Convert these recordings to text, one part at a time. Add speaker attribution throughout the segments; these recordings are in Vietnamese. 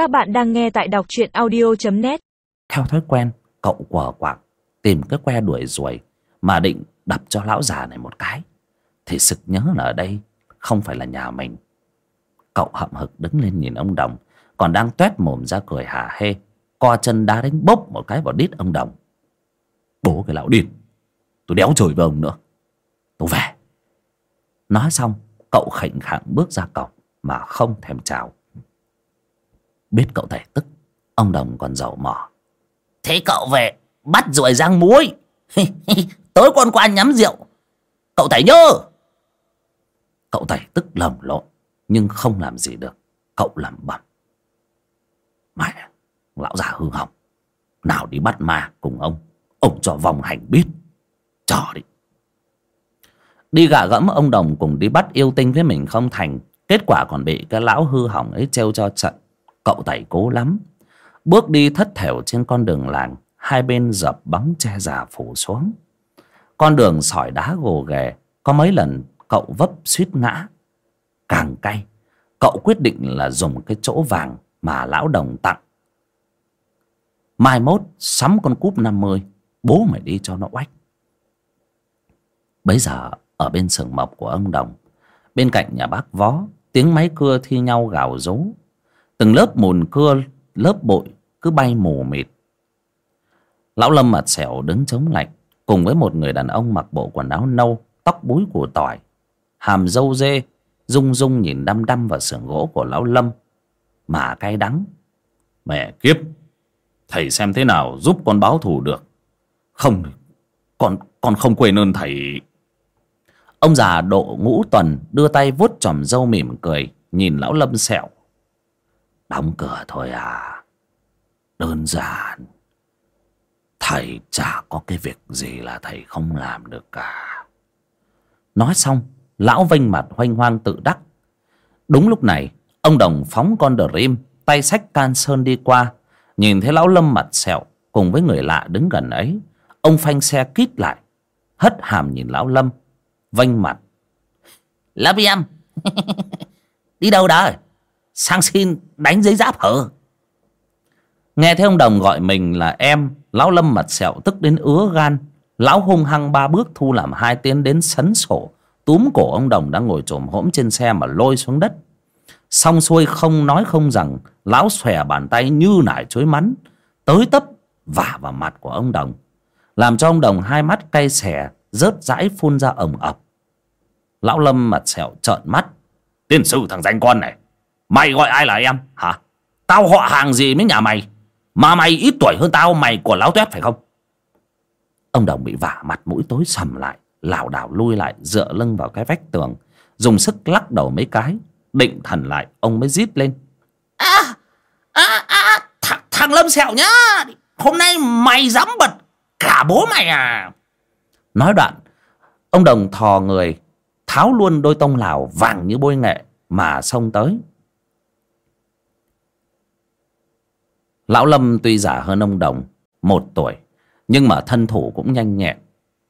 Speaker 1: Các bạn đang nghe tại đọc truyện audio.net
Speaker 2: Theo thói quen, Cậu quờ quạng, Tìm cái que đuổi ruồi Mà định đập cho lão già này một cái. Thì sực nhớ là ở đây Không phải là nhà mình. Cậu hậm hực đứng lên nhìn ông Đồng, Còn đang tuét mồm ra cười hả hê, Co chân đá đánh bốc một cái vào đít ông Đồng. Bố cái lão điên, Tôi đéo trời với ông nữa. Tôi về. Nói xong, cậu khệnh khạng bước ra cổng Mà không thèm chào. Biết cậu thầy tức, Ông Đồng còn giàu mỏ. Thế cậu về bắt ruồi rang muối. Tối con qua nhắm rượu. Cậu thầy nhớ. Cậu thầy tức lầm lộn, Nhưng không làm gì được. Cậu làm bẩm. Mẹ, Lão già hư hỏng. Nào đi bắt ma cùng ông. Ông cho vòng hành biết. Chờ đi. Đi gạ gẫm ông Đồng cùng đi bắt yêu tinh với mình không thành. Kết quả còn bị cái lão hư hỏng ấy trêu cho trận. Cậu tẩy cố lắm. Bước đi thất thểu trên con đường làng, Hai bên dập bóng che già phủ xuống. Con đường sỏi đá gồ ghề, Có mấy lần cậu vấp suýt ngã. Càng cay, Cậu quyết định là dùng cái chỗ vàng Mà lão đồng tặng. Mai mốt sắm con cúp 50 Bố mày đi cho nó oách. Bấy giờ, ở bên sườn mộc của ông Đồng, Bên cạnh nhà bác vó Tiếng máy cưa thi nhau gào rú. Từng lớp mùn cưa Lớp bụi cứ bay mù mịt. Lão Lâm mặt xẻo đứng chống lạnh Cùng với một người đàn ông mặc bộ quần áo nâu Tóc búi của tỏi Hàm dâu dê Rung rung nhìn đăm đăm vào sườn gỗ của lão Lâm. Mà cay đắng Mẹ kiếp Thầy xem thế nào giúp con báo thù được? Không Con, con không quên ơn thầy. Ông già độ ngũ tuần đưa tay vuốt chòm râu mỉm cười Nhìn lão lâm sẹo. Đóng cửa thôi à. Đơn giản. Thầy chả có cái việc gì là thầy không làm được cả. Nói xong, Lão vênh mặt hoanh hoang tự đắc. Đúng lúc này, Ông Đồng phóng con Dream Tay sách can sơn đi qua. Nhìn thấy lão lâm mặt sẹo Cùng với người lạ đứng gần ấy, Ông phanh xe kít lại. Hất hàm nhìn lão lâm, vênh mặt. Lâm em đi đâu đó? Sang xin đánh giấy giáp hở. Nghe thấy ông đồng gọi mình là em, lão lâm mặt sẹo tức đến ứa gan. Lão hung hăng ba bước thu làm hai tiến đến sấn sổ. Túm cổ ông đồng đang ngồi trồm hổm trên xe mà lôi xuống đất. Xong xuôi không nói không rằng, lão xòe bàn tay như nải chuối mắn. Tới tấp, vả vào mặt của ông đồng. Làm cho ông đồng hai mắt cay xẻ rớt rãi phun ra ẩm ập. Lão lâm mặt sẹo trợn mắt. Tiên sư thằng danh con này mày gọi ai là em? Hả? Tao họ hàng gì với nhà mày? Mà mày ít tuổi hơn tao mày của lão tuét phải không? Ông đồng bị vả mặt mũi tối sầm lại lảo đảo lui lại dựa lưng vào cái vách tường dùng sức lắc đầu mấy cái định thần lại ông mới rít lên. À à à thằng, thằng lâm sẹo nhá hôm nay mày dám bật cả bố mày à? Nói đoạn ông đồng thò người tháo luôn đôi tông lào vàng như bôi nghệ mà xông tới lão lâm tuy già hơn ông đồng, một tuổi, nhưng mà thân thủ cũng nhanh nhẹn.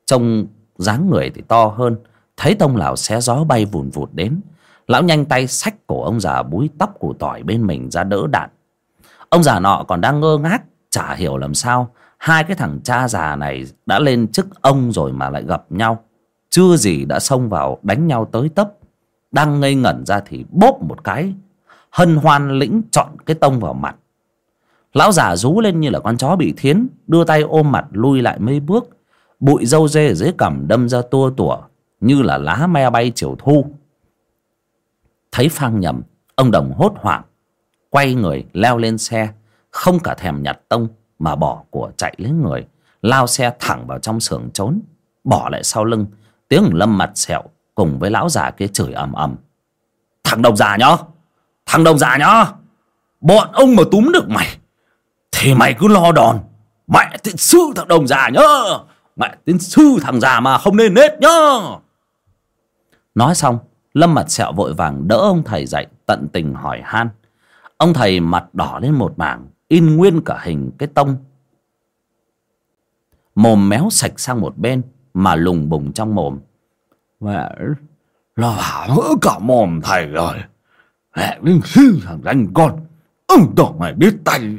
Speaker 2: Trông dáng người thì to hơn, thấy tông lão xé gió bay vùn vụt đến. Lão nhanh tay xách cổ ông già búi tóc củ tỏi bên mình ra đỡ đạn. Ông già nọ còn đang ngơ ngác, chả hiểu làm sao hai cái thằng cha già này đã lên chức ông rồi mà lại gặp nhau. Chưa gì đã xông vào đánh nhau tới tấp. Đang ngây ngẩn ra thì bốp một cái, hân hoan lĩnh chọn cái tông vào mặt lão già rú lên như là con chó bị thiến đưa tay ôm mặt lui lại mấy bước. Bụi râu dê ở dưới cằm đâm ra tua tủa như là lá me bay chiều thu. Thấy phang nhầm ông đồng hốt hoảng quay người leo lên xe không cả thèm nhặt tông mà bỏ của chạy lấy người lao xe thẳng vào trong xưởng trốn bỏ lại sau lưng tiếng lâm mặt sẹo cùng với lão già kia chửi ầm ầm. Thằng đồng già nhó, thằng đồng già nhó, bọn ông mà túm được mày thì mày cứ lo đòn. Mẹ tiến sư thằng đồng già nhá mẹ tiến sư thằng già mà không nên nết nhá nói xong, lâm mặt sẹo vội vàng đỡ ông thầy dậy, tận tình hỏi han. Ông thầy mặt đỏ lên một mảng, in nguyên cả hình cái tông. Mồm méo sạch sang một bên, mà lùng bùng trong mồm. Mẹ, lo hả hỡ cả mồm thầy rồi. Mẹ tiến sư thằng danh con, Ông đỏ mày biết tay.